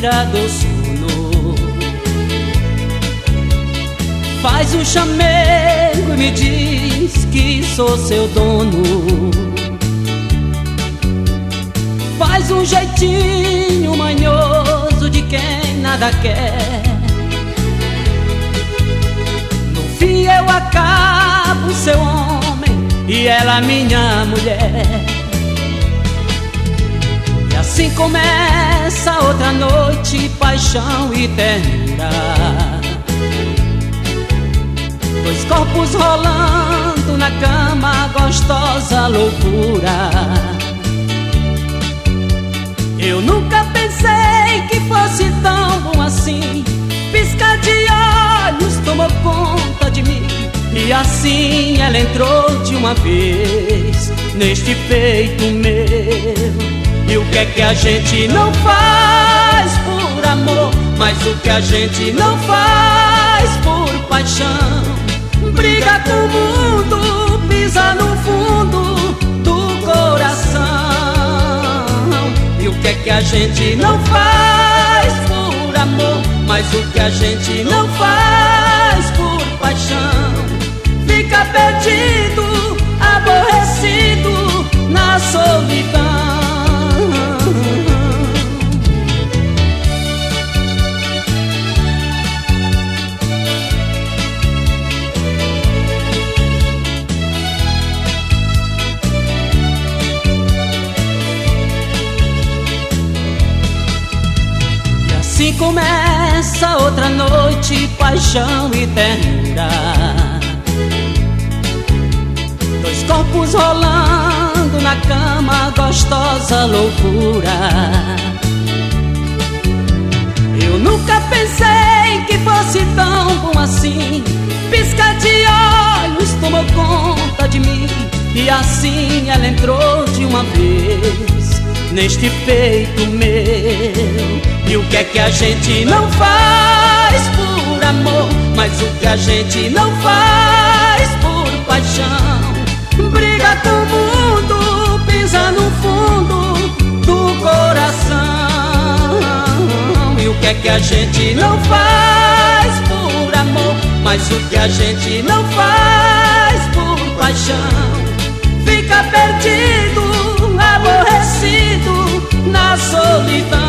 do sono. Faz um chamego e me diz que sou seu dono. Faz um jeitinho manhoso de quem nada quer. No fim eu acabo seu homem e ela minha mulher. Assim começa outra noite, paixão e ternura. Dois corpos rolando na cama, gostosa loucura. Eu nunca pensei que fosse tão bom assim. Pisca de olhos tomou conta de mim. E assim ela entrou de uma vez neste peito meu. E o que é que a gente não faz por amor? Mas o que a gente não faz por paixão? Briga com o mundo, pisa no fundo do coração. E o que é que a gente não faz por amor? Mas o que a gente não faz por paixão? Assim começa outra noite, paixão e ternura. Dois corpos rolando na cama, gostosa loucura. Eu nunca pensei que fosse tão bom assim. Pisca de olhos tomou conta de mim. E assim ela entrou de uma vez neste peito meu. E o que é que a gente não faz por amor? Mas o que a gente não faz por paixão? Briga com o mundo, pisa no fundo do coração. E o que é que a gente não faz por amor? Mas o que a gente não faz por paixão? Fica perdido, aborrecido na solidão.